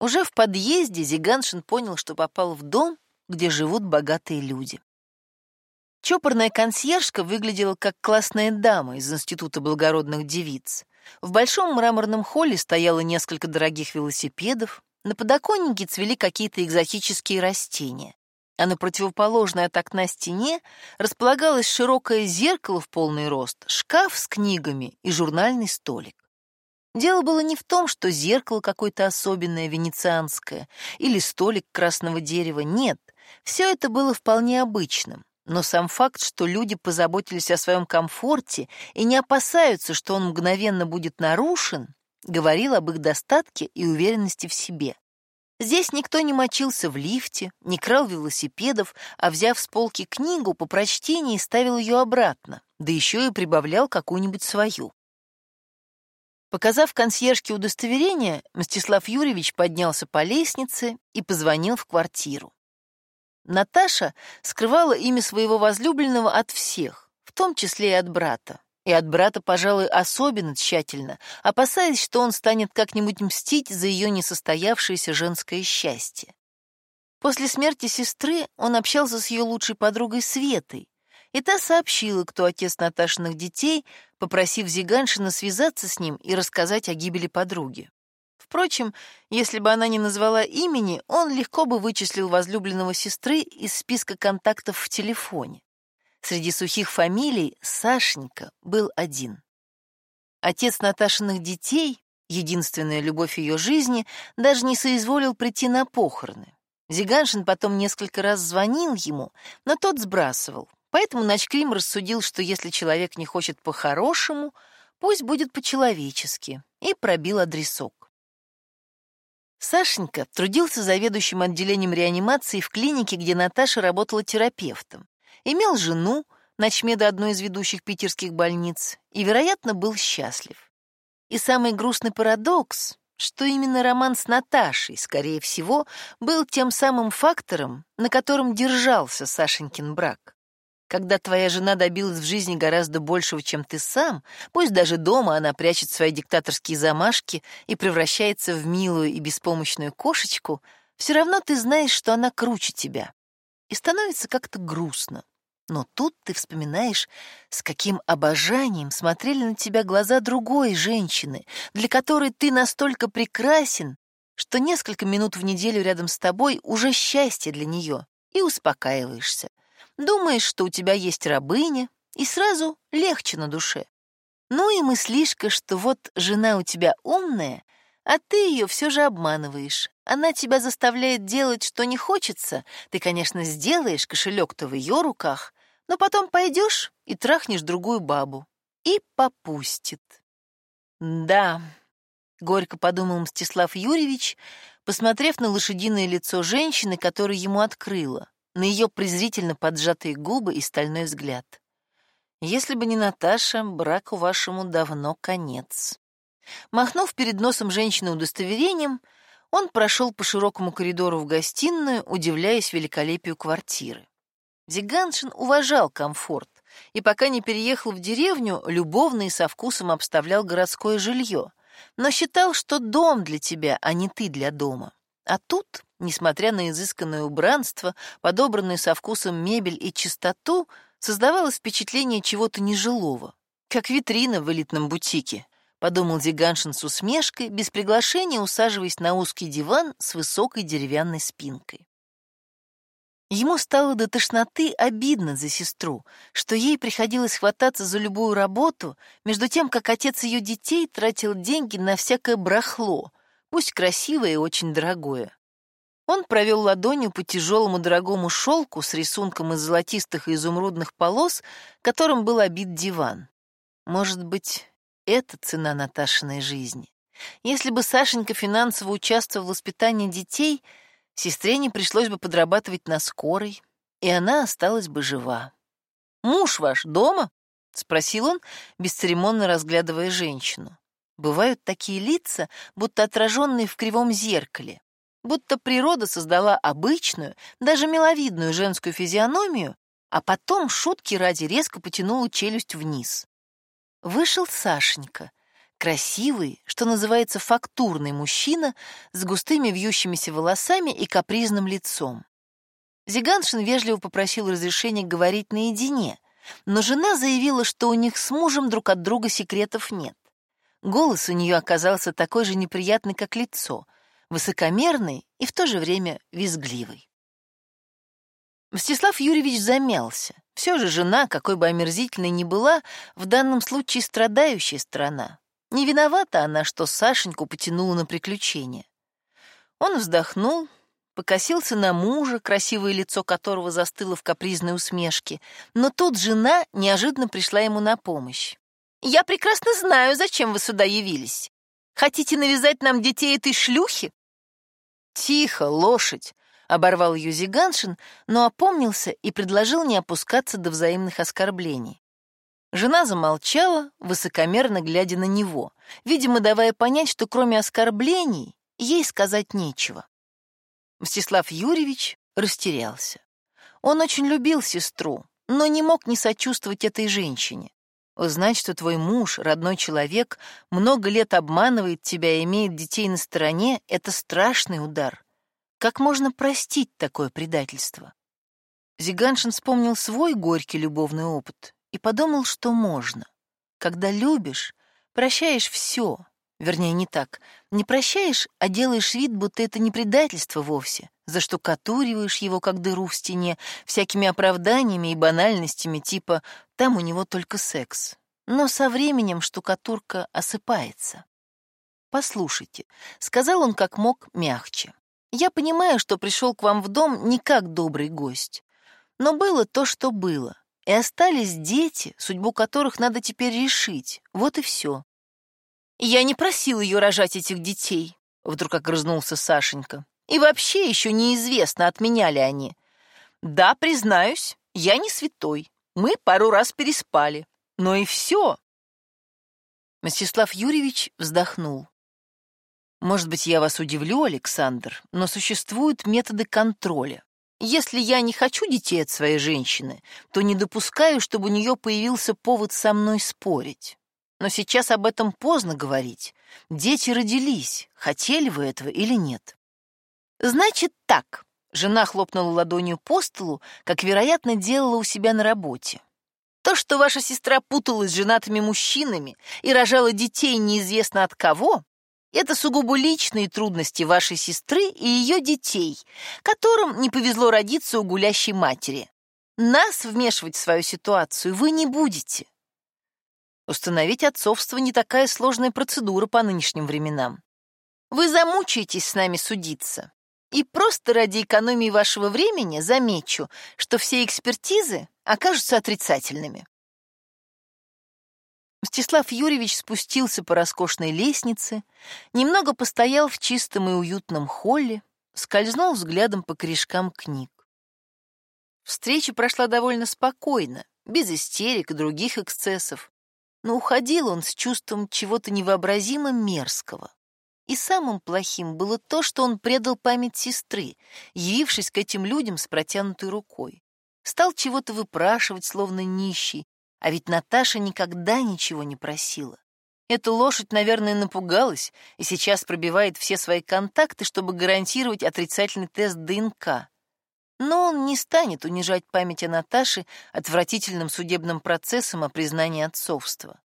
Уже в подъезде Зиганшин понял, что попал в дом, где живут богатые люди. Чопорная консьержка выглядела как классная дама из Института благородных девиц. В большом мраморном холле стояло несколько дорогих велосипедов, на подоконнике цвели какие-то экзотические растения, а на противоположной от окна стене располагалось широкое зеркало в полный рост, шкаф с книгами и журнальный столик. Дело было не в том, что зеркало какое-то особенное, венецианское, или столик красного дерева, нет, все это было вполне обычным. Но сам факт, что люди позаботились о своем комфорте и не опасаются, что он мгновенно будет нарушен, говорил об их достатке и уверенности в себе. Здесь никто не мочился в лифте, не крал велосипедов, а, взяв с полки книгу, по прочтении ставил ее обратно, да еще и прибавлял какую-нибудь свою. Показав консьержке удостоверение, Мстислав Юрьевич поднялся по лестнице и позвонил в квартиру. Наташа скрывала имя своего возлюбленного от всех, в том числе и от брата. И от брата, пожалуй, особенно тщательно, опасаясь, что он станет как-нибудь мстить за ее несостоявшееся женское счастье. После смерти сестры он общался с ее лучшей подругой Светой, и та сообщила, кто отец Наташиных детей, попросив Зиганшина связаться с ним и рассказать о гибели подруги. Впрочем, если бы она не назвала имени, он легко бы вычислил возлюбленного сестры из списка контактов в телефоне. Среди сухих фамилий Сашенька был один. Отец Наташиных детей, единственная любовь ее жизни, даже не соизволил прийти на похороны. Зиганшин потом несколько раз звонил ему, но тот сбрасывал. Поэтому Начкрим рассудил, что если человек не хочет по-хорошему, пусть будет по-человечески, и пробил адресок. Сашенька трудился заведующим отделением реанимации в клинике, где Наташа работала терапевтом. Имел жену, начмеда одной из ведущих питерских больниц, и, вероятно, был счастлив. И самый грустный парадокс, что именно роман с Наташей, скорее всего, был тем самым фактором, на котором держался Сашенькин брак. Когда твоя жена добилась в жизни гораздо большего, чем ты сам, пусть даже дома она прячет свои диктаторские замашки и превращается в милую и беспомощную кошечку, все равно ты знаешь, что она круче тебя. И становится как-то грустно. Но тут ты вспоминаешь, с каким обожанием смотрели на тебя глаза другой женщины, для которой ты настолько прекрасен, что несколько минут в неделю рядом с тобой уже счастье для нее, и успокаиваешься. Думаешь, что у тебя есть рабыня, и сразу легче на душе. Ну и мыслишка, что вот жена у тебя умная, а ты ее все же обманываешь. Она тебя заставляет делать, что не хочется. Ты, конечно, сделаешь, кошелек-то в ее руках, но потом пойдешь и трахнешь другую бабу. И попустит. Да, горько подумал Мстислав Юрьевич, посмотрев на лошадиное лицо женщины, которая ему открыла на ее презрительно поджатые губы и стальной взгляд. «Если бы не Наташа, браку вашему давно конец». Махнув перед носом женщины удостоверением, он прошел по широкому коридору в гостиную, удивляясь великолепию квартиры. Зиганшин уважал комфорт, и пока не переехал в деревню, любовно и со вкусом обставлял городское жилье, но считал, что дом для тебя, а не ты для дома. А тут Несмотря на изысканное убранство, подобранную со вкусом мебель и чистоту, создавалось впечатление чего-то нежилого, как витрина в элитном бутике, подумал Зиганшин с усмешкой, без приглашения усаживаясь на узкий диван с высокой деревянной спинкой. Ему стало до тошноты обидно за сестру, что ей приходилось хвататься за любую работу, между тем, как отец ее детей тратил деньги на всякое брахло, пусть красивое и очень дорогое. Он провел ладонью по тяжелому дорогому шелку с рисунком из золотистых и изумрудных полос, которым был обит диван. Может быть, это цена Наташиной жизни. Если бы Сашенька финансово участвовал в воспитании детей, сестре не пришлось бы подрабатывать на скорой, и она осталась бы жива. «Муж ваш дома?» — спросил он, бесцеремонно разглядывая женщину. Бывают такие лица, будто отраженные в кривом зеркале будто природа создала обычную, даже миловидную женскую физиономию, а потом шутки ради резко потянула челюсть вниз. Вышел Сашенька, Красивый, что называется, фактурный мужчина с густыми вьющимися волосами и капризным лицом. Зиганшин вежливо попросил разрешения говорить наедине, но жена заявила, что у них с мужем друг от друга секретов нет. Голос у нее оказался такой же неприятный, как лицо, высокомерный и в то же время визгливый. Мстислав Юрьевич замялся. Все же жена, какой бы омерзительной ни была, в данном случае страдающая страна. Не виновата она, что Сашеньку потянула на приключения. Он вздохнул, покосился на мужа, красивое лицо которого застыло в капризной усмешке, но тут жена неожиданно пришла ему на помощь. «Я прекрасно знаю, зачем вы сюда явились. Хотите навязать нам детей этой шлюхи?» «Тихо, лошадь!» — оборвал ее Зиганшин, но опомнился и предложил не опускаться до взаимных оскорблений. Жена замолчала, высокомерно глядя на него, видимо, давая понять, что кроме оскорблений ей сказать нечего. Мстислав Юрьевич растерялся. Он очень любил сестру, но не мог не сочувствовать этой женщине. Узнать, что твой муж, родной человек, много лет обманывает тебя и имеет детей на стороне — это страшный удар. Как можно простить такое предательство? Зиганшин вспомнил свой горький любовный опыт и подумал, что можно. Когда любишь, прощаешь все. Вернее, не так. Не прощаешь, а делаешь вид, будто это не предательство вовсе. Заштукатуриваешь его, как дыру в стене, всякими оправданиями и банальностями, типа «там у него только секс». Но со временем штукатурка осыпается. «Послушайте», — сказал он как мог мягче. «Я понимаю, что пришел к вам в дом не как добрый гость. Но было то, что было. И остались дети, судьбу которых надо теперь решить. Вот и все. «Я не просил ее рожать этих детей», — вдруг огрызнулся Сашенька. «И вообще еще неизвестно, отменяли они. Да, признаюсь, я не святой. Мы пару раз переспали. Но и все». Мстислав Юрьевич вздохнул. «Может быть, я вас удивлю, Александр, но существуют методы контроля. Если я не хочу детей от своей женщины, то не допускаю, чтобы у нее появился повод со мной спорить. Но сейчас об этом поздно говорить. Дети родились, хотели вы этого или нет. Значит так, жена хлопнула ладонью по столу, как, вероятно, делала у себя на работе. То, что ваша сестра путалась с женатыми мужчинами и рожала детей неизвестно от кого, это сугубо личные трудности вашей сестры и ее детей, которым не повезло родиться у гулящей матери. Нас вмешивать в свою ситуацию вы не будете. Установить отцовство не такая сложная процедура по нынешним временам. Вы замучаетесь с нами судиться. И просто ради экономии вашего времени замечу, что все экспертизы окажутся отрицательными. Мстислав Юрьевич спустился по роскошной лестнице, немного постоял в чистом и уютном холле, скользнул взглядом по корешкам книг. Встреча прошла довольно спокойно, без истерик и других эксцессов, но уходил он с чувством чего-то невообразимо мерзкого. И самым плохим было то, что он предал память сестры, явившись к этим людям с протянутой рукой. Стал чего-то выпрашивать, словно нищий, а ведь Наташа никогда ничего не просила. Эта лошадь, наверное, напугалась и сейчас пробивает все свои контакты, чтобы гарантировать отрицательный тест ДНК. Но он не станет унижать память о Наташе отвратительным судебным процессом о признании отцовства.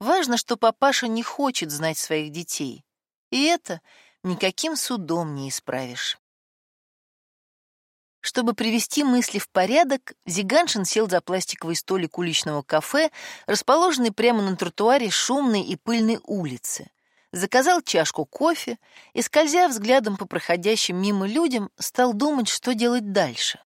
Важно, что папаша не хочет знать своих детей. И это никаким судом не исправишь. Чтобы привести мысли в порядок, Зиганшин сел за пластиковый столик уличного кафе, расположенный прямо на тротуаре шумной и пыльной улицы. Заказал чашку кофе и, скользя взглядом по проходящим мимо людям, стал думать, что делать дальше.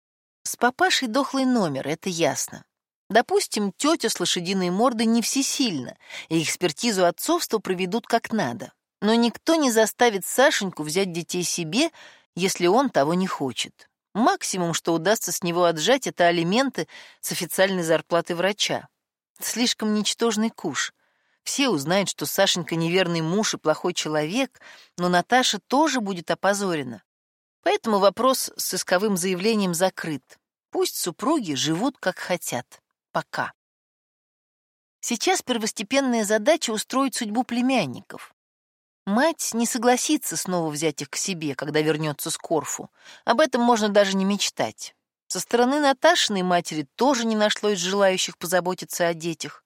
С папашей дохлый номер, это ясно. Допустим, тетя с лошадиной мордой не всесильна, и экспертизу отцовства проведут как надо. Но никто не заставит Сашеньку взять детей себе, если он того не хочет. Максимум, что удастся с него отжать, это алименты с официальной зарплаты врача. Слишком ничтожный куш. Все узнают, что Сашенька неверный муж и плохой человек, но Наташа тоже будет опозорена. Поэтому вопрос с исковым заявлением закрыт. Пусть супруги живут как хотят. Пока. Сейчас первостепенная задача — устроить судьбу племянников. Мать не согласится снова взять их к себе, когда вернется с Корфу. Об этом можно даже не мечтать. Со стороны Наташиной матери тоже не нашлось желающих позаботиться о детях.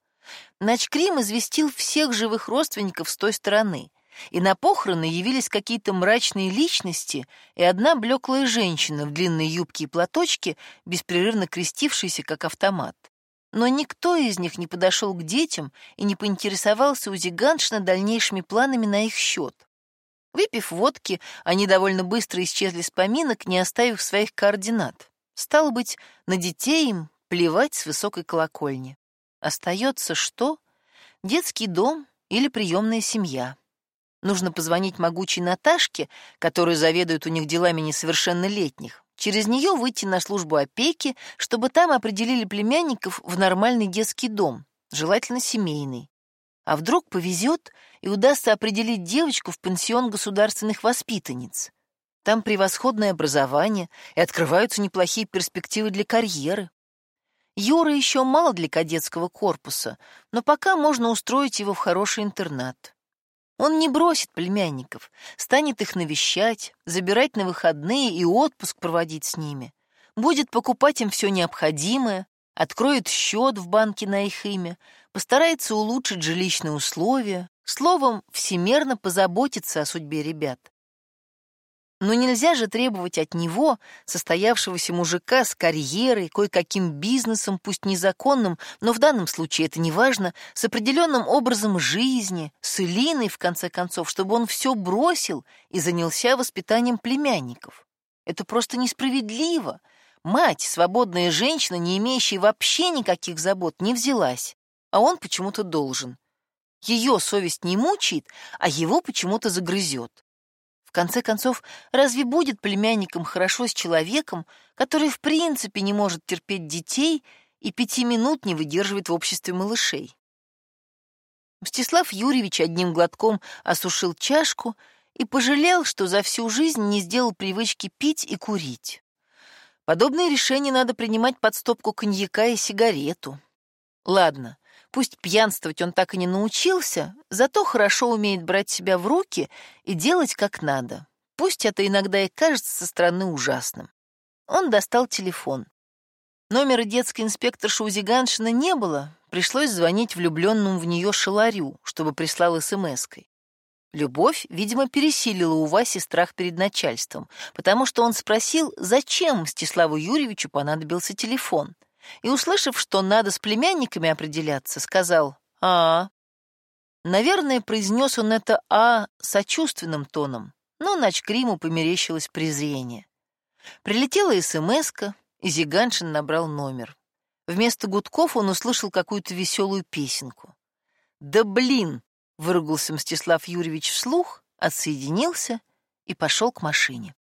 Начкрим известил всех живых родственников с той стороны, и на похороны явились какие-то мрачные личности и одна блеклая женщина в длинной юбке и платочке, беспрерывно крестившаяся как автомат. Но никто из них не подошел к детям и не поинтересовался у Зиганшина дальнейшими планами на их счет. Выпив водки, они довольно быстро исчезли с поминок, не оставив своих координат. Стало быть, на детей им плевать с высокой колокольни. Остается что? Детский дом или приемная семья. Нужно позвонить могучей Наташке, которая заведует у них делами несовершеннолетних, через нее выйти на службу опеки, чтобы там определили племянников в нормальный детский дом, желательно семейный. А вдруг повезет и удастся определить девочку в пансион государственных воспитанниц. Там превосходное образование и открываются неплохие перспективы для карьеры. Юра еще мало для кадетского корпуса, но пока можно устроить его в хороший интернат. Он не бросит племянников, станет их навещать, забирать на выходные и отпуск проводить с ними. Будет покупать им все необходимое, откроет счет в банке на их имя, постарается улучшить жилищные условия, словом, всемерно позаботится о судьбе ребят. Но нельзя же требовать от него, состоявшегося мужика с карьерой, кое-каким бизнесом, пусть незаконным, но в данном случае это не важно, с определенным образом жизни, с Илиной, в конце концов, чтобы он все бросил и занялся воспитанием племянников. Это просто несправедливо. Мать, свободная женщина, не имеющая вообще никаких забот, не взялась, а он почему-то должен. Ее совесть не мучает, а его почему-то загрызет конце концов, разве будет племянникам хорошо с человеком, который в принципе не может терпеть детей и пяти минут не выдерживает в обществе малышей? Мстислав Юрьевич одним глотком осушил чашку и пожалел, что за всю жизнь не сделал привычки пить и курить. Подобные решения надо принимать под стопку коньяка и сигарету. Ладно, Пусть пьянствовать он так и не научился, зато хорошо умеет брать себя в руки и делать как надо. Пусть это иногда и кажется со стороны ужасным. Он достал телефон. Номера детской инспекторши у Зиганшина не было, пришлось звонить влюбленному в нее шаларю, чтобы прислал смс-кой. Любовь, видимо, пересилила у Васи страх перед начальством, потому что он спросил, зачем Мстиславу Юрьевичу понадобился телефон и, услышав, что надо с племянниками определяться, сказал «А». Наверное, произнес он это «А» сочувственным тоном, но Начкриму померещилось презрение. Прилетела смс и Зиганшин набрал номер. Вместо гудков он услышал какую-то веселую песенку. «Да блин!» — выругался Мстислав Юрьевич вслух, отсоединился и пошел к машине.